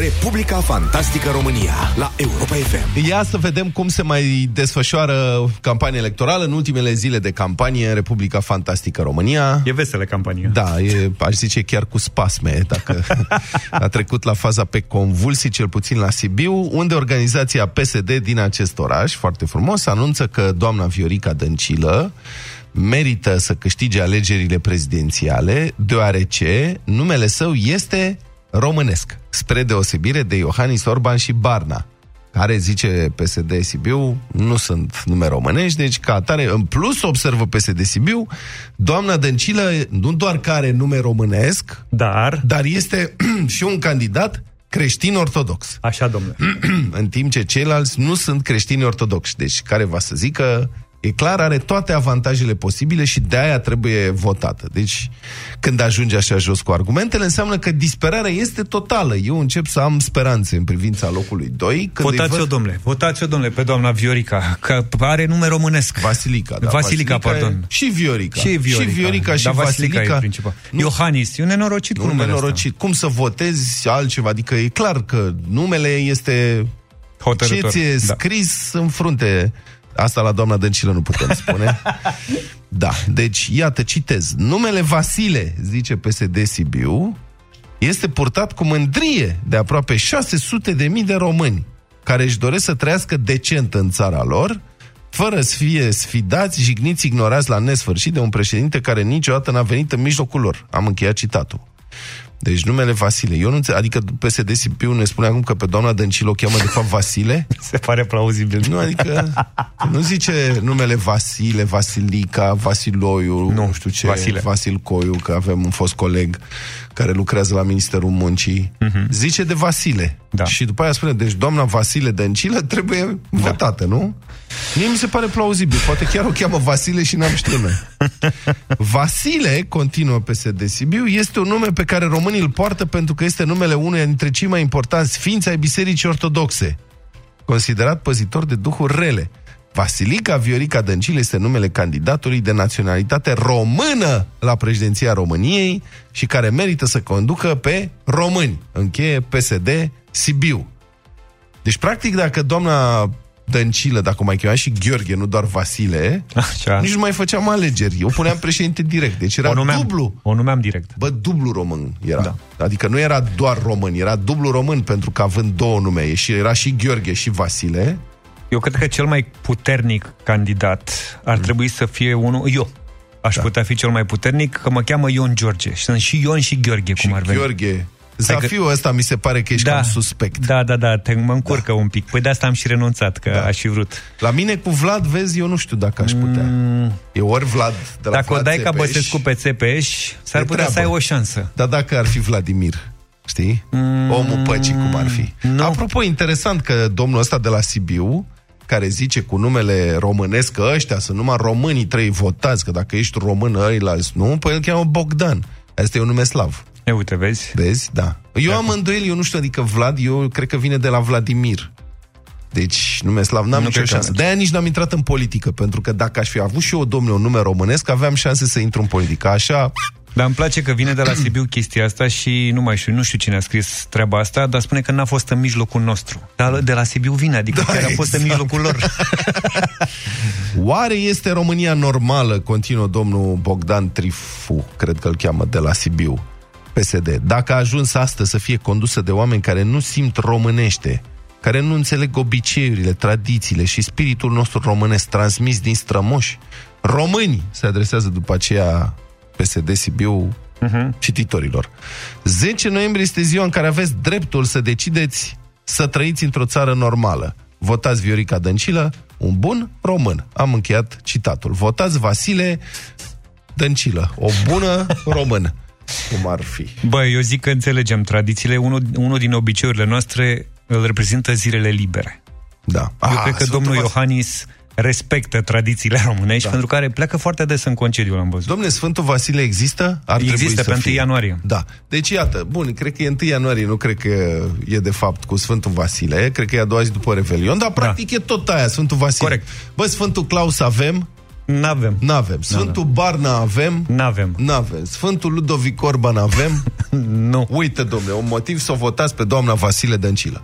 Republica Fantastică România la Europa FM. Ia să vedem cum se mai desfășoară campania electorală în ultimele zile de campanie în Republica Fantastică România. E veselă campania. Da, e, aș zice chiar cu spasme, dacă a trecut la faza pe convulsii, cel puțin la Sibiu, unde organizația PSD din acest oraș, foarte frumos, anunță că doamna Viorica Dăncilă merită să câștige alegerile prezidențiale, deoarece numele său este românesc, spre deosebire de Iohannis Orban și Barna, care, zice PSD Sibiu, nu sunt nume românești, deci ca atare, în plus, observă PSD Sibiu, doamna Dăncilă nu doar că are nume românesc, Dar, dar este și un candidat creștin ortodox. așa, domnule. în timp ce ceilalți nu sunt creștini ortodoxi. Deci, care va să zică, e clar, are toate avantajele posibile și de aia trebuie votată. Deci, când ajunge așa jos cu argumentele, înseamnă că disperarea este totală. Eu încep să am speranțe în privința locului 2. Când îi Votați-o, văd- domnule. Votați-o, domnule, pe doamna Viorica, că are nume românesc. Vasilica, da. Vasilica, e- pardon. Și Viorica. Și Viorica. Și Viorica și Dar Vasilica Vasilica. e principal. Nu- Iohannis, e un nenorocit cu Nu numele nenorocit. Cum să votezi altceva? Adică e clar că numele este ăsta. Hotărător. Ce ți-e Da. scris în frunte? Asta la doamna Dăncilă nu putem spune. da, deci iată, citez. Numele Vasile, zice PSD Sibiu, este purtat cu mândrie de aproape 600 de mii de români care își doresc să trăiască decent în țara lor, fără să fie sfidați, jigniți, ignorați la nesfârșit de un președinte care niciodată n-a venit în mijlocul lor. Am încheiat citatul. Deci numele Vasile. Eu nu înțeleg, adică PSD Sibiu ne spune acum că pe doamna Dăncilă o cheamă de fapt Vasile? Se pare plauzibil. Nu, adică nu zice numele Vasile, Vasilica, Vasiloiu, nu, nu știu ce, Vasile. Vasilcoiu, că avem un fost coleg care lucrează la Ministerul Muncii. Uh-huh. Zice de Vasile. Da. Și după aia spune, deci doamna Vasile Dăncilă trebuie da. votată, nu? Mie mi se pare plauzibil. Poate chiar o cheamă Vasile și n-am știut noi. Vasile, continuă PSD Sibiu, este un nume pe care românii îl poartă pentru că este numele uneia dintre cei mai importanți sfinți ai Bisericii Ortodoxe considerat păzitor de duhuri rele. Vasilica Viorica Dăncilă este numele candidatului de naționalitate română la președinția României și care merită să conducă pe români. Încheie PSD Sibiu. Deci, practic, dacă doamna Dăncilă, dacă o mai chema și Gheorghe, nu doar Vasile, Așa. nici nu mai făceam alegeri. Eu puneam președinte direct. Deci era O numeam, dublu. o numeam direct. Bă, dublu român era. Da. Da. Adică nu era doar român, era dublu român pentru că având două nume. E Și era și Gheorghe și Vasile. Eu cred că cel mai puternic candidat ar trebui să fie unul... Eu aș da. putea fi cel mai puternic, că mă cheamă Ion George. Și sunt și Ion și Gheorghe, Și cum ar veni. Gheorghe. Zafiul ăsta mi se pare că ești da, cam suspect. Da, da, da, te mă încurcă da. un pic. Păi de asta am și renunțat, că da. aș fi vrut. La mine cu Vlad, vezi, eu nu știu dacă aș putea. Mm, e ori Vlad de la Dacă Vlad o dai ca Țepeș, Băsescu pe Țepeș, s-ar e putea să ai treabă. o șansă. Dar dacă ar fi Vladimir, știi? Mm, Omul păcii, cum ar fi. nu. Apropo, interesant că domnul ăsta de la Sibiu, care zice cu numele românesc că ăștia sunt numai românii trei votați, că dacă ești român ăilalți nu, păi îl cheamă Bogdan. Asta e un nume slav. E, uite, vezi? Vezi? Da. Eu am îndoieli, eu nu știu, adică Vlad, eu cred că vine de la Vladimir. Deci, nume slav, n-am Nu nicio cred că șansă. merge. De-aia nici n-am intrat în politică, pentru că dacă aș fi avut și eu, domnule, un nume românesc, aveam șanse să intru în politică. Așa, Dar îmi place că vine de la Sibiu chestia asta și nu mai știu, nu știu cine a scris treaba asta, dar spune că n-a fost în mijlocul nostru. Dar de la Sibiu vine, adică Da, chiar a fost în exact. mijlocul lor. Oare este România normală, continuă domnul Bogdan Trifu, cred că îl cheamă, de la Sibiu, PSD, dacă a ajuns astăzi să fie condusă de oameni care nu simt românește, care nu înțeleg obiceiurile, tradițiile și spiritul nostru românesc transmis din strămoși, români, se adresează după aceea PSD Sibiu uh-huh. cititorilor. 10 noiembrie este ziua în care aveți dreptul să decideți să trăiți într-o țară normală. Votați Viorica Dăncilă, un bun român. Am încheiat citatul. Votați Vasile Dăncilă, o bună română. Cum ar fi? Bă, eu zic că înțelegem tradițiile. Unul, unul din obiceiurile noastre îl reprezintă zilele libere. Da. Eu Ah, cred că Sfântul domnul Vas- Iohannis respectă tradițiile românești, Da. pentru care pleacă foarte des în concediu, l-am văzut. Domne, Sfântul Vasile există? Ar Există trebui să pe 1 fie. ianuarie. Da. Deci, iată, bun, cred că e 1 ianuarie, nu cred că e de fapt cu Sfântul Vasile, cred că e a doua zi după Revelion, dar practic e tot aia, Sfântul Vasile. Corect. Bă, Sfântul Claus avem, N-avem. N-avem. Sfântul Barna avem? N-avem. N-avem. Sfântul Ludovic Orban avem? nu. Uite, domnule, un motiv să o votați pe doamna Vasile Dăncilă.